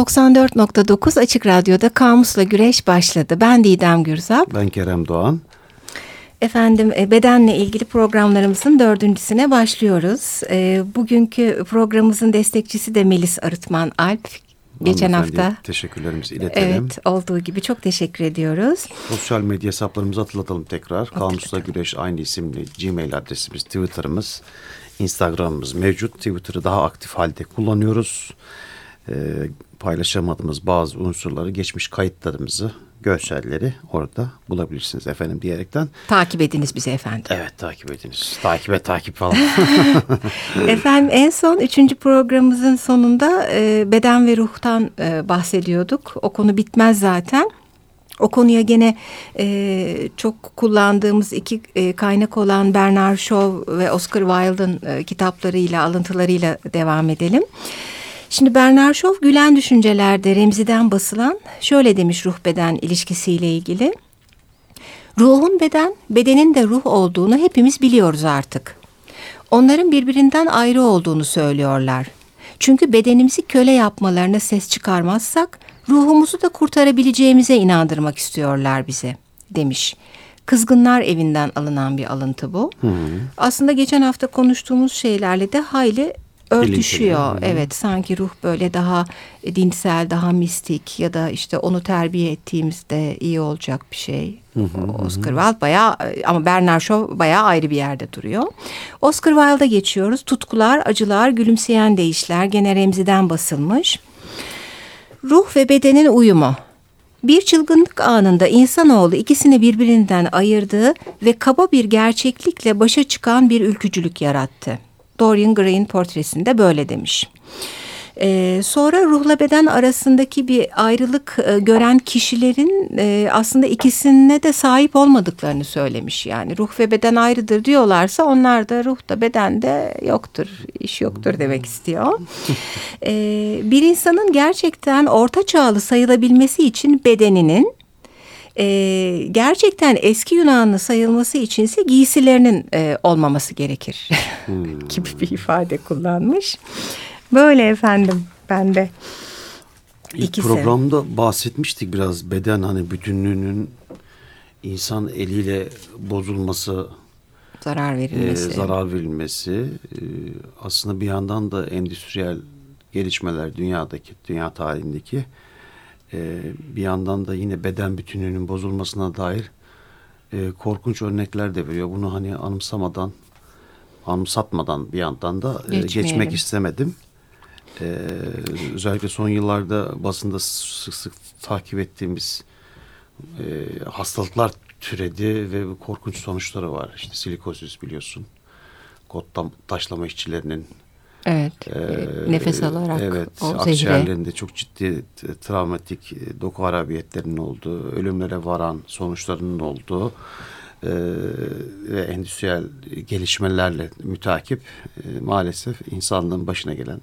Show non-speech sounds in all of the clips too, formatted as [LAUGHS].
94.9 Açık Radyo'da Kamus'la Güreş başladı. Ben Didem Gürzap. Ben Kerem Doğan. Efendim e, bedenle ilgili programlarımızın dördüncüsüne başlıyoruz. E, bugünkü programımızın destekçisi de Melis Arıtman Alp. Geçen hafta. Teşekkürlerimizi iletelim. Evet olduğu gibi çok teşekkür ediyoruz. Sosyal medya hesaplarımızı hatırlatalım tekrar. Kamusla Güreş aynı isimli Gmail adresimiz, Twitter'ımız, Instagram'ımız mevcut. Twitter'ı daha aktif halde kullanıyoruz. Ee, paylaşamadığımız bazı unsurları, geçmiş kayıtlarımızı, görselleri orada bulabilirsiniz efendim diyerekten. Takip ediniz bizi efendim. Evet takip ediniz. Takip et takip falan. [LAUGHS] [LAUGHS] efendim en son üçüncü programımızın sonunda e, beden ve ruhtan e, bahsediyorduk. O konu bitmez zaten. O konuya gene e, çok kullandığımız iki e, kaynak olan Bernard Shaw ve Oscar Wilde'ın e, kitaplarıyla, alıntılarıyla devam edelim. Şimdi Bernard Shaw Gülen Düşüncelerde Remzi'den basılan şöyle demiş ruh beden ilişkisiyle ilgili. Ruhun beden, bedenin de ruh olduğunu hepimiz biliyoruz artık. Onların birbirinden ayrı olduğunu söylüyorlar. Çünkü bedenimizi köle yapmalarına ses çıkarmazsak ruhumuzu da kurtarabileceğimize inandırmak istiyorlar bize demiş. Kızgınlar evinden alınan bir alıntı bu. Hı. Aslında geçen hafta konuştuğumuz şeylerle de hayli örtüşüyor. Evet sanki ruh böyle daha dinsel, daha mistik ya da işte onu terbiye ettiğimizde iyi olacak bir şey. Hı hı, Oscar Wilde bayağı ama Bernard Shaw bayağı ayrı bir yerde duruyor. Oscar Wilde'a geçiyoruz. Tutkular, acılar, gülümseyen değişler gene Remzi'den basılmış. Ruh ve bedenin uyumu. Bir çılgınlık anında insanoğlu ikisini birbirinden ayırdığı ve kaba bir gerçeklikle başa çıkan bir ülkücülük yarattı. Dorian Gray'in portresinde böyle demiş. Ee, sonra ruhla beden arasındaki bir ayrılık e, gören kişilerin e, aslında ikisine de sahip olmadıklarını söylemiş. Yani ruh ve beden ayrıdır diyorlarsa onlar da ruh da beden de yoktur, iş yoktur demek istiyor. Ee, bir insanın gerçekten orta çağlı sayılabilmesi için bedeninin e, gerçekten eski Yunanlı sayılması içinse giysilerinin e, olmaması gerekir hmm. [LAUGHS] gibi bir ifade kullanmış. Böyle efendim ben de. İlk İkisi. programda bahsetmiştik biraz beden hani bütünlüğünün insan eliyle bozulması, zarar verilmesi, e, zarar verilmesi e, aslında bir yandan da endüstriyel gelişmeler dünyadaki, dünya tarihindeki e, bir yandan da yine beden bütünlüğünün bozulmasına dair e, korkunç örnekler de veriyor. Bunu hani anımsamadan, anımsatmadan bir yandan da e, geçmek istemedim. E, özellikle son yıllarda basında sık sık takip ettiğimiz e, hastalıklar türedi ve korkunç sonuçları var. İşte silikozis biliyorsun. Kot taşlama işçilerinin Evet. Ee, nefes alarak evet, o akciğerlerinde çok ciddi travmatik e, doku harabiyetlerinin olduğu, ölümlere varan sonuçlarının olduğu e, ve endüstriyel gelişmelerle mütakip e, maalesef insanlığın başına gelen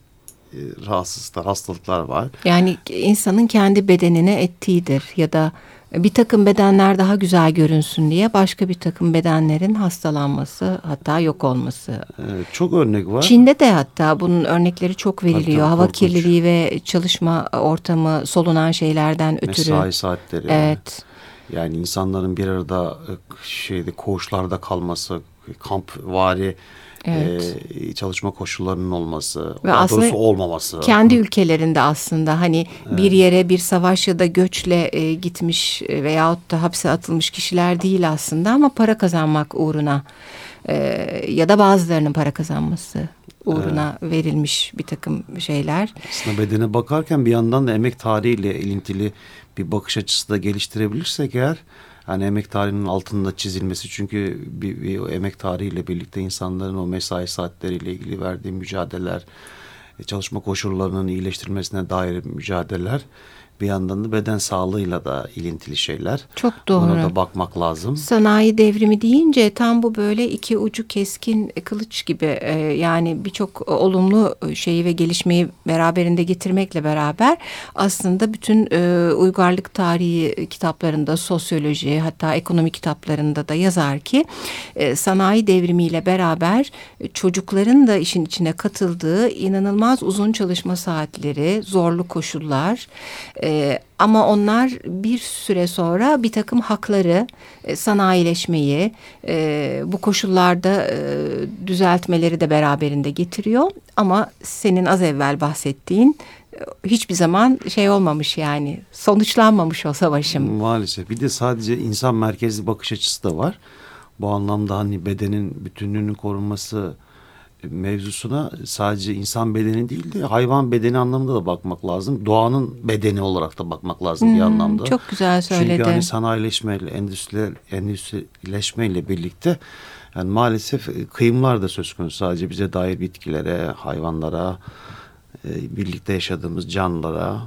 e, rahatsızlıklar, hastalıklar var. Yani insanın kendi bedenine ettiğidir ya da bir takım bedenler daha güzel görünsün diye başka bir takım bedenlerin hastalanması hatta yok olması. Evet, çok örnek var. Çin'de de hatta bunun örnekleri çok veriliyor. Hatta Hava korkunç. kirliliği ve çalışma ortamı solunan şeylerden ötürü. Mesai saatleri. Evet. Yani insanların bir arada şeyde koğuşlarda kalması, kamp vari evet. e, çalışma koşullarının olması, ve aslında olmaması. Kendi ülkelerinde aslında hani evet. bir yere bir savaş ya da göçle e, gitmiş e, veyahut da hapse atılmış kişiler değil aslında ama para kazanmak uğruna e, ya da bazılarının para kazanması uğruna evet. verilmiş bir takım şeyler. Aslında bedene bakarken bir yandan da emek tarihiyle ilintili bir bakış açısı da geliştirebilirsek eğer yani emek tarihinin altında çizilmesi. Çünkü bir, bir emek tarihiyle birlikte insanların o mesai saatleriyle ilgili verdiği mücadeleler, e, çalışma koşullarının iyileştirilmesine dair mücadeleler bir yandan da beden sağlığıyla da ilintili şeyler. Çok doğru. Ona da bakmak lazım. Sanayi devrimi deyince tam bu böyle iki ucu keskin kılıç gibi e, yani birçok olumlu şeyi ve gelişmeyi beraberinde getirmekle beraber aslında bütün e, uygarlık tarihi kitaplarında sosyoloji hatta ekonomi kitaplarında da yazar ki e, sanayi devrimiyle beraber çocukların da işin içine katıldığı inanılmaz uzun çalışma saatleri, zorlu koşullar, e, ama onlar bir süre sonra bir takım hakları, e, sanayileşmeyi, e, bu koşullarda e, düzeltmeleri de beraberinde getiriyor. Ama senin az evvel bahsettiğin e, hiçbir zaman şey olmamış yani sonuçlanmamış o savaşım. Maalesef bir de sadece insan merkezli bakış açısı da var. Bu anlamda hani bedenin bütünlüğünün korunması mevzusuna sadece insan bedeni değil de hayvan bedeni anlamında da bakmak lazım. Doğanın bedeni olarak da bakmak lazım hmm, bir anlamda. Çok güzel söyledin. Çünkü hani sanayileşmeyle, endüstri, endüstrileşmeyle birlikte yani maalesef e, kıyımlar da söz konusu. Sadece bize dair bitkilere, hayvanlara, e, birlikte yaşadığımız canlılara,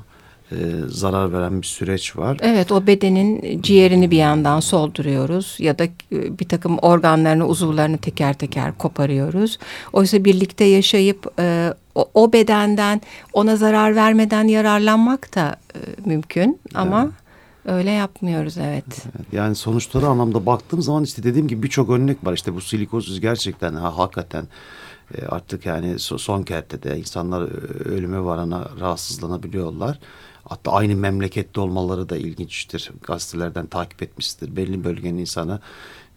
e, zarar veren bir süreç var. Evet o bedenin ciğerini bir yandan solduruyoruz ya da e, bir takım organlarını uzuvlarını teker teker koparıyoruz. Oysa birlikte yaşayıp e, o, o bedenden ona zarar vermeden yararlanmak da e, mümkün ama... Evet. Öyle yapmıyoruz evet. Yani sonuçları anlamda baktığım zaman işte dediğim gibi birçok örnek var. İşte bu silikozuz gerçekten ha, hakikaten e, artık yani son kertede insanlar ölüme varana rahatsızlanabiliyorlar. Hatta aynı memlekette olmaları da ilginçtir. Gazetelerden takip etmiştir. Belli bölgenin insanı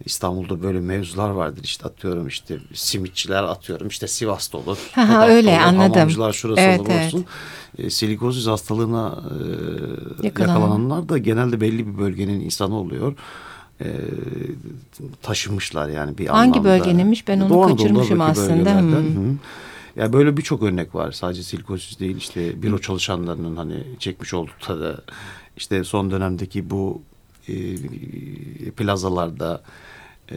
İstanbul'da böyle mevzular vardır işte atıyorum işte simitçiler atıyorum işte Sivas'ta olur. Ha, öyle olur, anladım. Hamamcılar şurası evet, olur evet. olsun. E, silikozis hastalığına e, yakalananlar da genelde belli bir bölgenin insanı oluyor. E, taşımışlar yani bir Hangi anlamda. Hangi bölgeninmiş ben onu Doğu kaçırmışım aslında. Hmm. Ya böyle birçok örnek var. Sadece silikosis değil işte büro çalışanlarının hani çekmiş oldukları da işte son dönemdeki bu e, plazalarda e,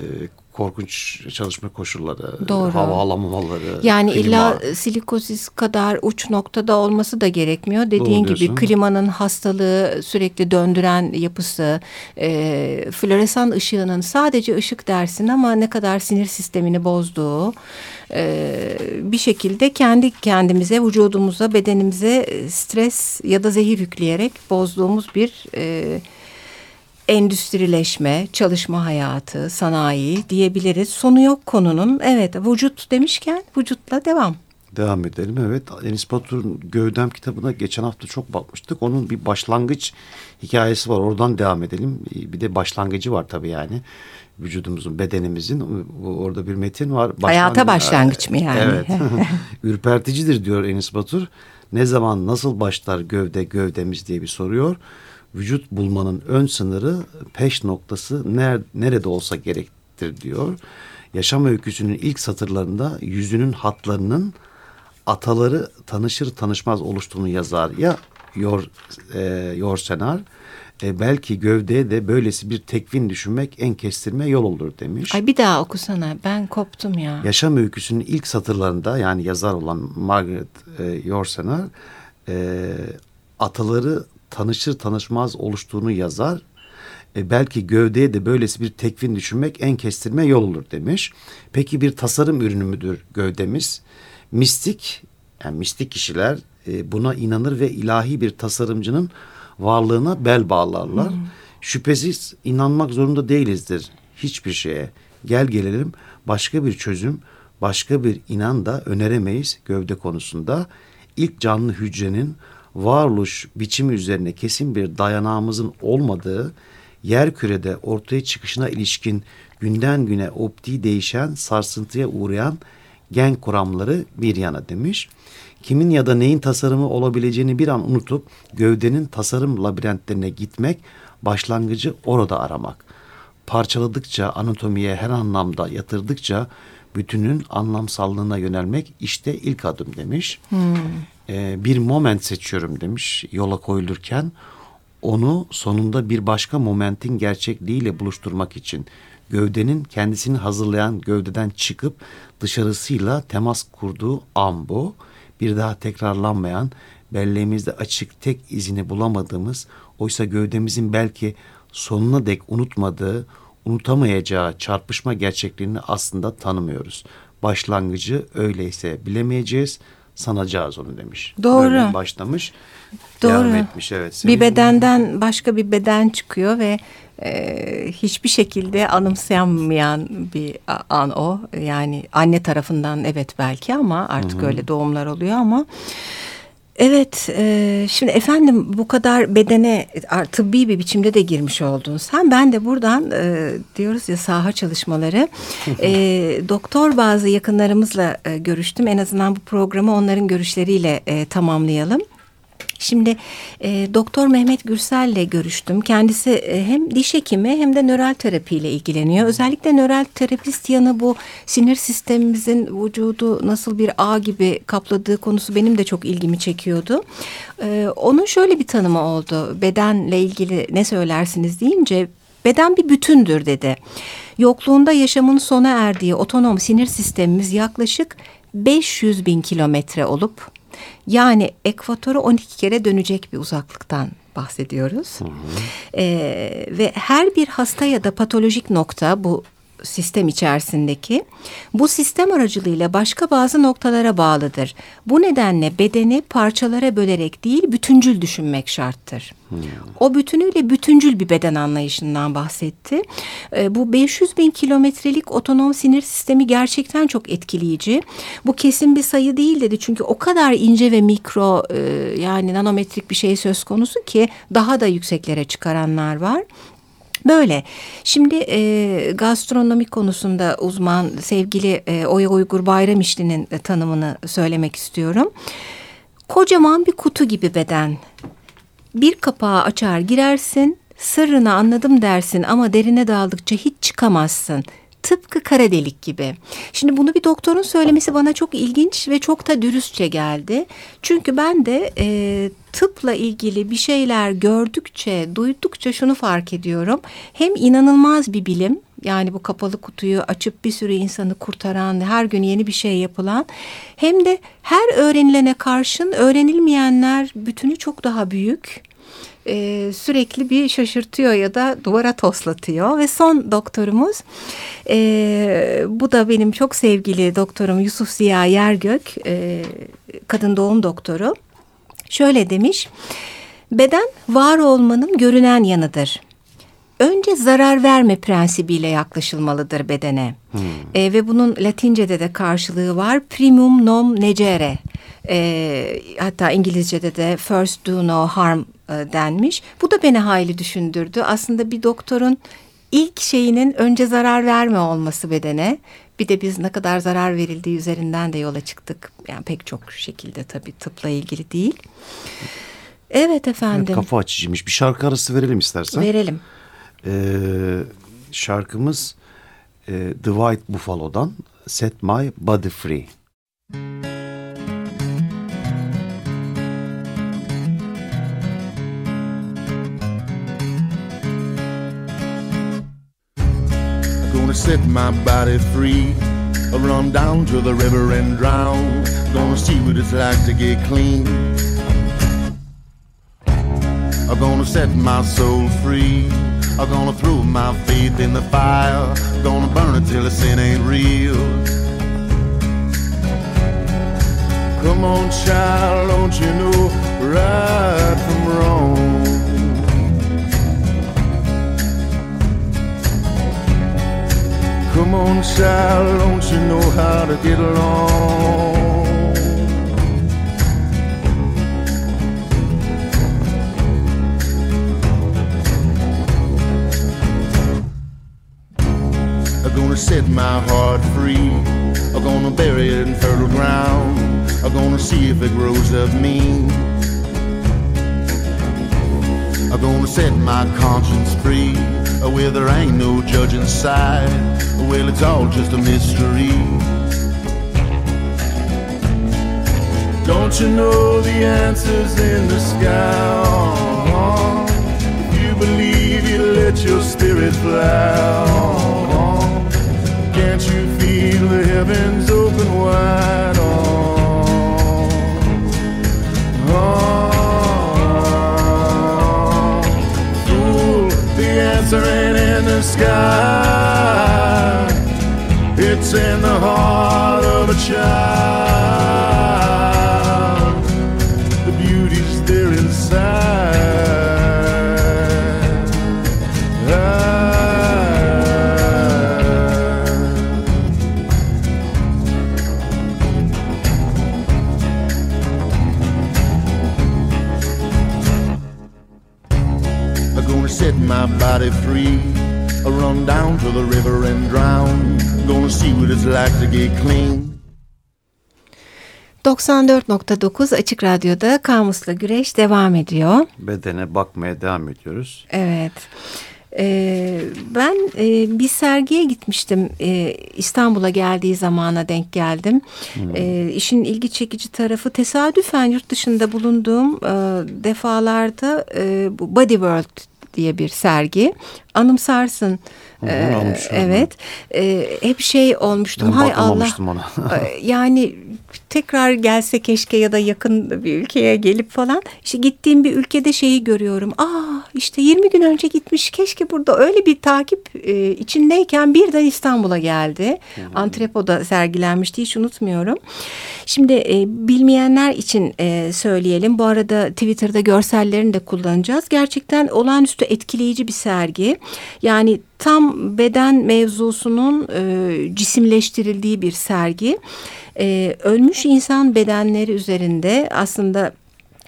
korkunç çalışma koşulları, Doğru. hava alamamaları. Yani klima. illa silikosis kadar uç noktada olması da gerekmiyor. Dediğin gibi klimanın hastalığı, sürekli döndüren yapısı, e, floresan ışığının sadece ışık dersin ama ne kadar sinir sistemini bozduğu e, bir şekilde kendi kendimize, vücudumuza, bedenimize stres ya da zehir yükleyerek bozduğumuz bir... E, endüstrileşme, çalışma hayatı, sanayi diyebiliriz. Sonu yok konunun. Evet vücut demişken vücutla devam. Devam edelim evet. Enis Batur'un Gövdem kitabına geçen hafta çok bakmıştık. Onun bir başlangıç hikayesi var. Oradan devam edelim. Bir de başlangıcı var tabii yani. Vücudumuzun, bedenimizin. Orada bir metin var. Başlangıç, Hayata başlangıç mı yani? Evet. [LAUGHS] [LAUGHS] Ürperticidir diyor Enis Batur. Ne zaman nasıl başlar gövde gövdemiz diye bir soruyor vücut bulmanın ön sınırı peş noktası ner, nerede olsa gerektir diyor. Yaşam öyküsünün ilk satırlarında yüzünün hatlarının ataları tanışır tanışmaz oluştuğunu yazar. Ya Yor, e, Yorsenar e, belki gövdeye de böylesi bir tekvin düşünmek en kestirme yol olur demiş. Ay bir daha okusana ben koptum ya. Yaşam öyküsünün ilk satırlarında yani yazar olan Margaret e, Yorsenar e, ataları tanışır tanışmaz oluştuğunu yazar. E, belki gövdeye de böylesi bir tekvin düşünmek en kestirme yol olur demiş. Peki bir tasarım ürünü müdür gövdemiz? Mistik, yani mistik kişiler e, buna inanır ve ilahi bir tasarımcının varlığına bel bağlarlar. Hmm. Şüphesiz inanmak zorunda değilizdir hiçbir şeye. Gel gelelim başka bir çözüm, başka bir inan da öneremeyiz gövde konusunda. İlk canlı hücrenin varoluş biçimi üzerine kesin bir dayanağımızın olmadığı, yer kürede ortaya çıkışına ilişkin günden güne optiği değişen, sarsıntıya uğrayan gen kuramları bir yana demiş. Kimin ya da neyin tasarımı olabileceğini bir an unutup gövdenin tasarım labirentlerine gitmek, başlangıcı orada aramak. Parçaladıkça, anatomiye her anlamda yatırdıkça bütünün anlamsallığına yönelmek işte ilk adım demiş. Hmm e, bir moment seçiyorum demiş yola koyulurken. Onu sonunda bir başka momentin gerçekliğiyle buluşturmak için gövdenin kendisini hazırlayan gövdeden çıkıp dışarısıyla temas kurduğu an bu. bir daha tekrarlanmayan, belleğimizde açık tek izini bulamadığımız, oysa gövdemizin belki sonuna dek unutmadığı, unutamayacağı çarpışma gerçekliğini aslında tanımıyoruz. Başlangıcı öyleyse bilemeyeceğiz, sanacağız onu demiş. Doğru. Böyle başlamış, Doğru. devam etmiş. Evet. Senin... Bir bedenden başka bir beden çıkıyor ve e, hiçbir şekilde anımsayamayan bir an o. Yani anne tarafından evet belki ama artık Hı -hı. öyle doğumlar oluyor ama... Evet, e, şimdi efendim bu kadar bedene tıbbi bir biçimde de girmiş oldun sen. Ben de buradan e, diyoruz ya saha çalışmaları. [LAUGHS] e, doktor bazı yakınlarımızla e, görüştüm. En azından bu programı onların görüşleriyle e, tamamlayalım. Şimdi e, Doktor Mehmet Gürsel ile görüştüm. Kendisi e, hem diş hekimi hem de nöral terapiyle ilgileniyor. Özellikle nöral terapist yanı bu sinir sistemimizin vücudu nasıl bir ağ gibi kapladığı konusu benim de çok ilgimi çekiyordu. E, onun şöyle bir tanımı oldu. Bedenle ilgili ne söylersiniz deyince beden bir bütündür dedi. Yokluğunda yaşamın sona erdiği otonom sinir sistemimiz yaklaşık 500 bin kilometre olup yani ekvatora 12 kere dönecek bir uzaklıktan bahsediyoruz. Hı hı. Ee, ve her bir hasta ya da patolojik nokta bu sistem içerisindeki bu sistem aracılığıyla başka bazı noktalara bağlıdır. Bu nedenle bedeni parçalara bölerek değil bütüncül düşünmek şarttır. Hmm. O bütünüyle bütüncül bir beden anlayışından bahsetti. E, bu 500 bin kilometrelik otonom sinir sistemi gerçekten çok etkileyici. Bu kesin bir sayı değil dedi çünkü o kadar ince ve mikro e, yani nanometrik bir şey söz konusu ki daha da yükseklere çıkaranlar var. Böyle. Şimdi e, gastronomi konusunda uzman sevgili e, Oya Uygur Bayramişli'nin e, tanımını söylemek istiyorum. Kocaman bir kutu gibi beden. Bir kapağı açar girersin, sırrını anladım dersin ama derine daldıkça hiç çıkamazsın. Tıpkı kara delik gibi. Şimdi bunu bir doktorun söylemesi bana çok ilginç ve çok da dürüstçe geldi. Çünkü ben de e, tıpla ilgili bir şeyler gördükçe, duydukça şunu fark ediyorum. Hem inanılmaz bir bilim yani bu kapalı kutuyu açıp bir sürü insanı kurtaran, her gün yeni bir şey yapılan hem de her öğrenilene karşın öğrenilmeyenler bütünü çok daha büyük e, sürekli bir şaşırtıyor ya da duvara toslatıyor. Ve son doktorumuz e, bu da benim çok sevgili doktorum Yusuf Ziya Yergök e, kadın doğum doktoru. Şöyle demiş beden var olmanın görünen yanıdır önce zarar verme prensibiyle yaklaşılmalıdır bedene. Hmm. E, ve bunun Latince'de de karşılığı var. Primum non negere. E, hatta İngilizce'de de first do no harm e, denmiş. Bu da beni hayli düşündürdü. Aslında bir doktorun ilk şeyinin önce zarar verme olması bedene. Bir de biz ne kadar zarar verildiği üzerinden de yola çıktık. Yani pek çok şekilde tabii tıpla ilgili değil. Evet efendim. Evet, kafa açıcıymış. Bir şarkı arası verelim istersen. Verelim. Ee, şarkımız e, The White Buffalo'dan Set My Body Free. Set my body free. Run down to the river and drown. Gonna see what it's like to get clean. I'm gonna set my soul free. Gonna throw my faith in the fire. Gonna burn it till the sin ain't real. Come on, child, don't you know right from wrong? Come on, child, don't you know how to get along? Gonna set my heart free. I'm gonna bury it in fertile ground. I'm gonna see if it grows up me. I'm gonna set my conscience free. Where there ain't no judge inside. Well, it's all just a mystery. Don't you know the answer's in the sky? If you believe, you let your spirit fly the heavens open wide on. on. Fool, the answer ain't in the sky. It's in the heart of a child. 94.9 Açık Radyo'da Kamus'la Güreş devam ediyor. Bedene bakmaya devam ediyoruz. Evet. Ee, ben e, bir sergiye gitmiştim. Ee, İstanbul'a geldiği zamana denk geldim. Ee, işin ilgi çekici tarafı tesadüfen yurt dışında bulunduğum e, defalarda e, bu Body World diye bir sergi. Anımsarsın. Hı Ee, evet. Ee, hep şey olmuştum. Ben Hay Allah. ona. Ee, yani tekrar gelse keşke ya da yakın bir ülkeye gelip falan işte gittiğim bir ülkede şeyi görüyorum. Aa işte 20 gün önce gitmiş keşke burada öyle bir takip e, içindeyken birden İstanbul'a geldi. Antrepo'da sergilenmişti hiç unutmuyorum. Şimdi e, bilmeyenler için e, söyleyelim. Bu arada Twitter'da görsellerini de kullanacağız. Gerçekten olağanüstü etkileyici bir sergi. Yani tam beden mevzusunun e, cisimleştirildiği bir sergi. E, ölmüş insan bedenleri üzerinde aslında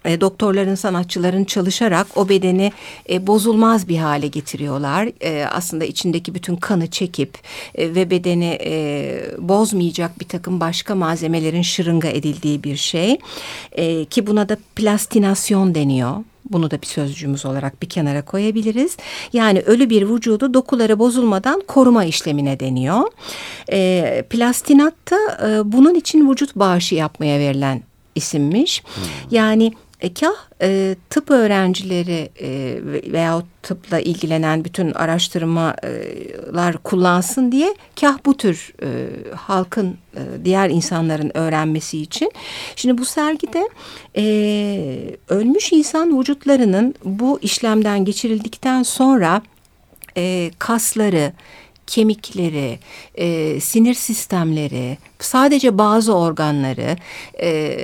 e, doktorların, sanatçıların çalışarak o bedeni e, bozulmaz bir hale getiriyorlar. E, aslında içindeki bütün kanı çekip e, ve bedeni e, bozmayacak bir takım başka malzemelerin şırınga edildiği bir şey. E, ki buna da plastinasyon deniyor. Bunu da bir sözcüğümüz olarak bir kenara koyabiliriz. Yani ölü bir vücudu dokuları bozulmadan koruma işlemine deniyor. E, plastinat da e, bunun için vücut bağışı yapmaya verilen isimmiş. Yani e, kah e, tıp öğrencileri e, ve- veyahut tıpla ilgilenen bütün araştırmalar kullansın diye kah bu tür e, halkın e, diğer insanların öğrenmesi için. Şimdi bu sergide e, ölmüş insan vücutlarının bu işlemden geçirildikten sonra e, kasları, kemikleri, e, sinir sistemleri, sadece bazı organları e,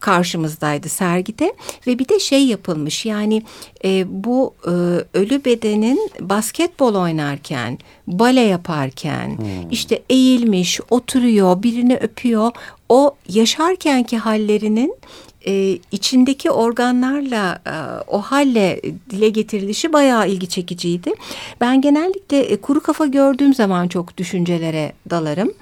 karşımızdaydı sergide ve bir de şey yapılmış yani e, bu e, ölü bedenin basketbol oynarken, bale yaparken işte eğilmiş, oturuyor, birini öpüyor. O yaşarkenki hallerinin e, içindeki organlarla e, o halle dile getirilişi bayağı ilgi çekiciydi. Ben genellikle e, kuru kafa gördüğüm zaman çok düşüncelere dalarım.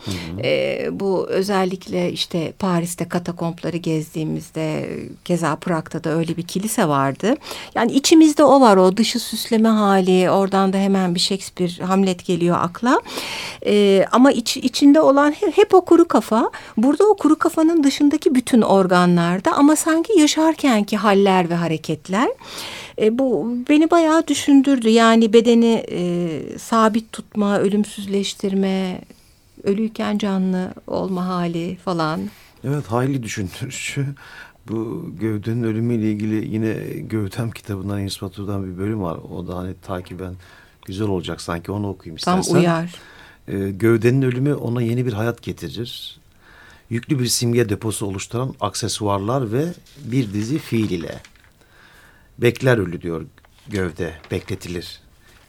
E, bu özellikle işte Paris'te katakompları gezdiğimizde keza Prag'da da öyle bir kilise vardı. Yani içimizde o var o dışı süsleme hali oradan da hemen bir Shakespeare Hamlet geliyor akla. E, ama iç, içinde olan hep, hep o kuru kafa. Burada o kuru kafanın dışındaki bütün organlarda ama sanki yaşarkenki haller ve hareketler. E, bu beni bayağı düşündürdü. Yani bedeni e, sabit tutma, ölümsüzleştirme, ölüyken canlı olma hali falan. Evet hayli düşündürücü. Bu gövdenin ölümüyle ilgili yine Gövdem kitabından İnspatu'dan bir bölüm var. O da hani takiben güzel olacak sanki onu okuyayım Tam istersen. uyar. Ee, gövdenin ölümü ona yeni bir hayat getirir. Yüklü bir simge deposu oluşturan aksesuarlar ve bir dizi fiil ile. Bekler ölü diyor gövde, bekletilir.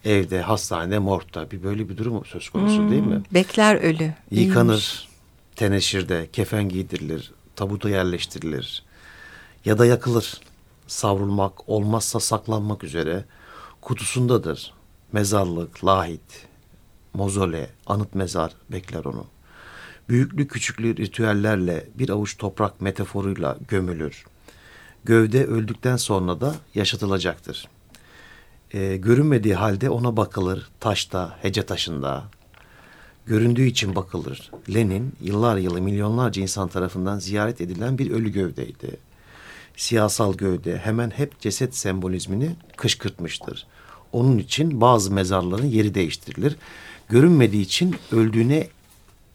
Evde, hastanede, morgda bir böyle bir durum söz konusu değil mi? Hmm, Bekler ölü. İyiymiş. Yıkanır, teneşirde, kefen giydirilir, tabuta yerleştirilir ya da yakılır. Savrulmak, olmazsa saklanmak üzere kutusundadır. Mezarlık, lahit, mozole, anıt mezar bekler onu. Büyüklü küçüklü ritüellerle bir avuç toprak metaforuyla gömülür. Gövde öldükten sonra da yaşatılacaktır. Ee, görünmediği halde ona bakılır taşta, hece taşında, göründüğü için bakılır. Lenin yıllar yılı milyonlarca insan tarafından ziyaret edilen bir ölü gövdeydi. Siyasal gövde hemen hep ceset sembolizmini kışkırtmıştır. Onun için bazı mezarların yeri değiştirilir. Görünmediği için öldüğüne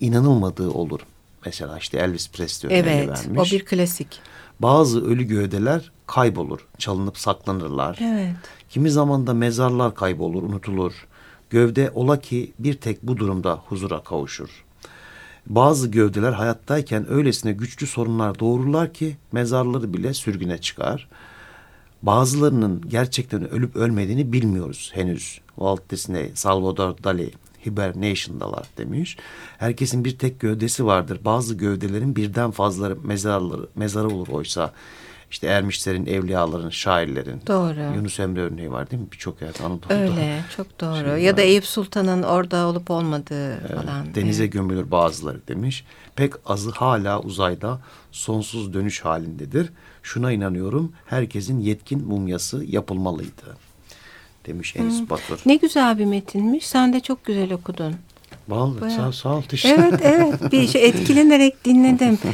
inanılmadığı olur. Mesela işte Elvis Presley örneğini Evet vermiş. o bir klasik. Bazı ölü gövdeler kaybolur, çalınıp saklanırlar. Evet. Kimi zaman da mezarlar kaybolur, unutulur. Gövde ola ki bir tek bu durumda huzura kavuşur. Bazı gövdeler hayattayken öylesine güçlü sorunlar doğururlar ki mezarları bile sürgüne çıkar. Bazılarının gerçekten ölüp ölmediğini bilmiyoruz henüz. Walt Disney, Salvador Dali hibernation'dalar demiş. Herkesin bir tek gövdesi vardır. Bazı gövdelerin birden fazla mezarları, mezarı olur oysa. İşte ermişlerin, evliyaların, şairlerin. Doğru. Yunus Emre örneği var değil mi? Birçok yerde Anadolu'da. Öyle, çok [LAUGHS] doğru. Şey ya da. Eyüp Sultan'ın orada olup olmadığı falan. Denize Evet. gömülür bazıları demiş. Pek azı hala uzayda sonsuz dönüş halindedir. Şuna inanıyorum herkesin yetkin mumyası yapılmalıydı. Demiş Enis Batur. Ne güzel bir metinmiş. Sen de çok güzel okudun. Vallahi sağ, sağ ol teşekkür Evet evet [LAUGHS] bir şey etkilenerek dinledim. [LAUGHS]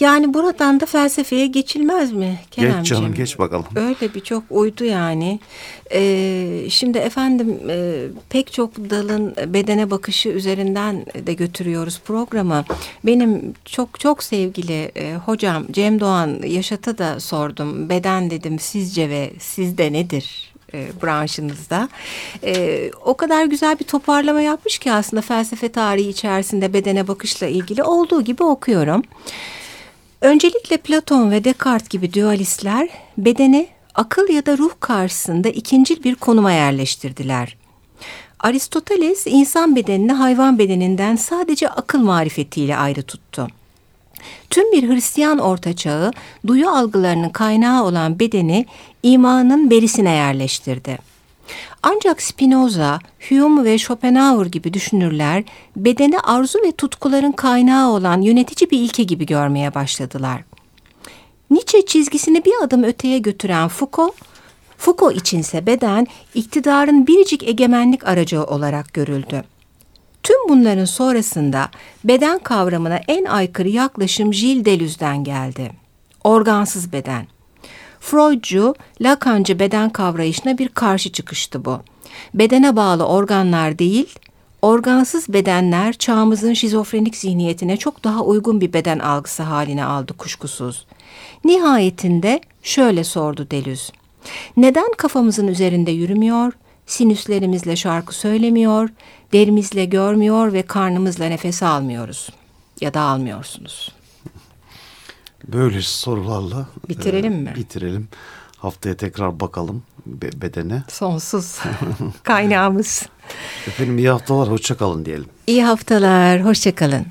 Yani buradan da felsefeye geçilmez mi Keremciğim? Geç canım geç bakalım. Öyle bir çok uydu yani. Ee, şimdi efendim e, pek çok dalın bedene bakışı üzerinden de götürüyoruz programı. Benim çok çok sevgili e, hocam Cem Doğan Yaşat'a da sordum. Beden dedim sizce ve sizde nedir? E, branşınızda. E, o kadar güzel bir toparlama yapmış ki aslında felsefe tarihi içerisinde bedene bakışla ilgili olduğu gibi okuyorum. Öncelikle Platon ve Descartes gibi dualistler bedeni akıl ya da ruh karşısında ikincil bir konuma yerleştirdiler. Aristoteles insan bedenini hayvan bedeninden sadece akıl marifetiyle ayrı tuttu. Tüm bir Hristiyan ortaçağı duyu algılarının kaynağı olan bedeni imanın berisine yerleştirdi. Ancak Spinoza, Hume ve Schopenhauer gibi düşünürler bedeni arzu ve tutkuların kaynağı olan yönetici bir ilke gibi görmeye başladılar. Nietzsche çizgisini bir adım öteye götüren Foucault, Foucault içinse beden iktidarın biricik egemenlik aracı olarak görüldü. Tüm bunların sonrasında beden kavramına en aykırı yaklaşım Gilles Deleuze'den geldi. Organsız beden. Freudcu, Lacancı beden kavrayışına bir karşı çıkıştı bu. Bedene bağlı organlar değil, organsız bedenler çağımızın şizofrenik zihniyetine çok daha uygun bir beden algısı haline aldı kuşkusuz. Nihayetinde şöyle sordu Deleuze. Neden kafamızın üzerinde yürümüyor, sinüslerimizle şarkı söylemiyor, derimizle görmüyor ve karnımızla nefes almıyoruz? Ya da almıyorsunuz. Böyle sorularla Bitirelim e, mi? Bitirelim. Haftaya tekrar bakalım be- bedene. Sonsuz [LAUGHS] kaynağımız. Efendim iyi haftalar hoşça kalın diyelim. İyi haftalar, hoşçakalın.